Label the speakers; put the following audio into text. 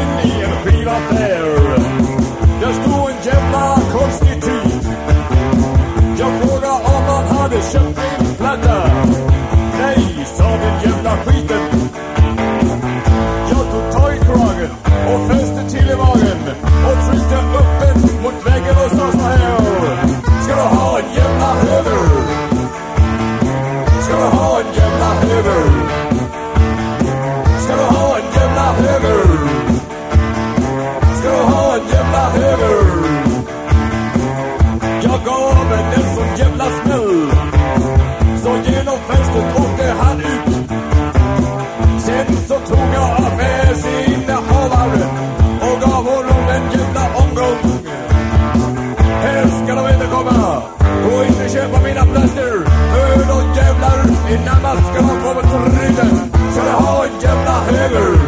Speaker 1: in i en skivaffär. Där stod en jävla konstig typ. Jag frågade om han hade köpt min platta. Nej, sa den jävla skiten. Jag tog tag i kragen och fäste till i magen och tryckte upp den mot väggen och sa så här. Ska du ha en jävla höver? Ska du ha en jävla höver? Jag gav henne en sån jävla smäll Så genom fönstret åkte han ut. Sen så tog jag affärsinnehavaren och gav honom en jävla omgång. Här ska de inte komma och inte köpa mina plaster För då jävlar innan man ska komma till ryggen. Ska de ha en jävla höger?